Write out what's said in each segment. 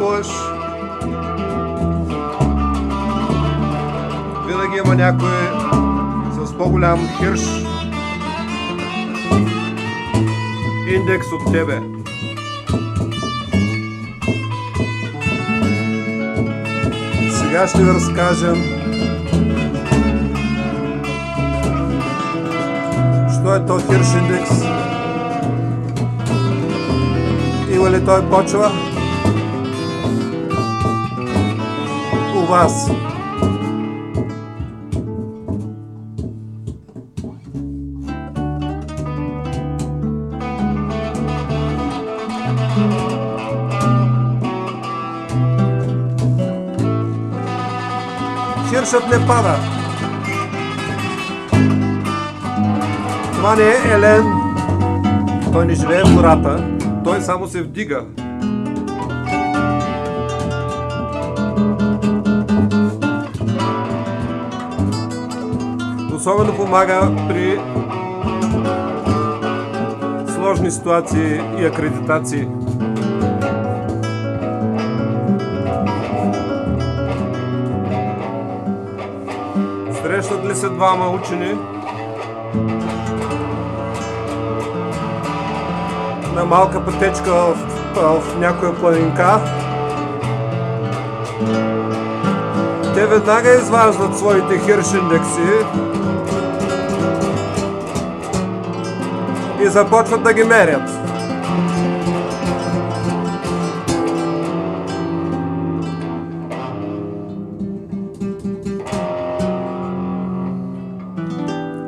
Публикуваш, винаги има някой с по-голям хирш. Индекс от тебе. Сега ще ви разкажем що е то хирш индекс. Има ли той почва вас? Хиршът не пада. Това не е елен. Той не живее в гората. Той само се вдига. Особено помага при сложни ситуации и акредитации. Срещат ли се двама учени, на малка пътечка в, в някоя планинка. Те веднага изваждат своите хирш индекси и започват да ги мерят.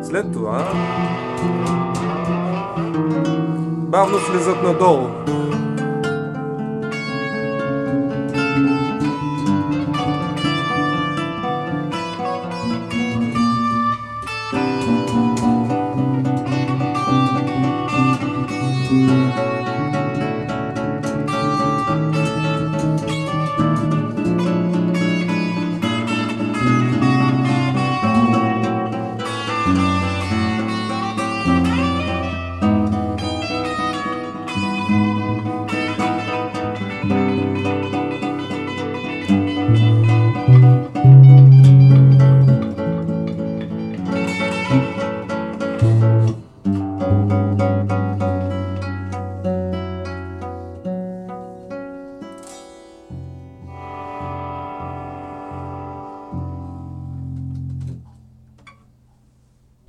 След това бавно слизат надолу.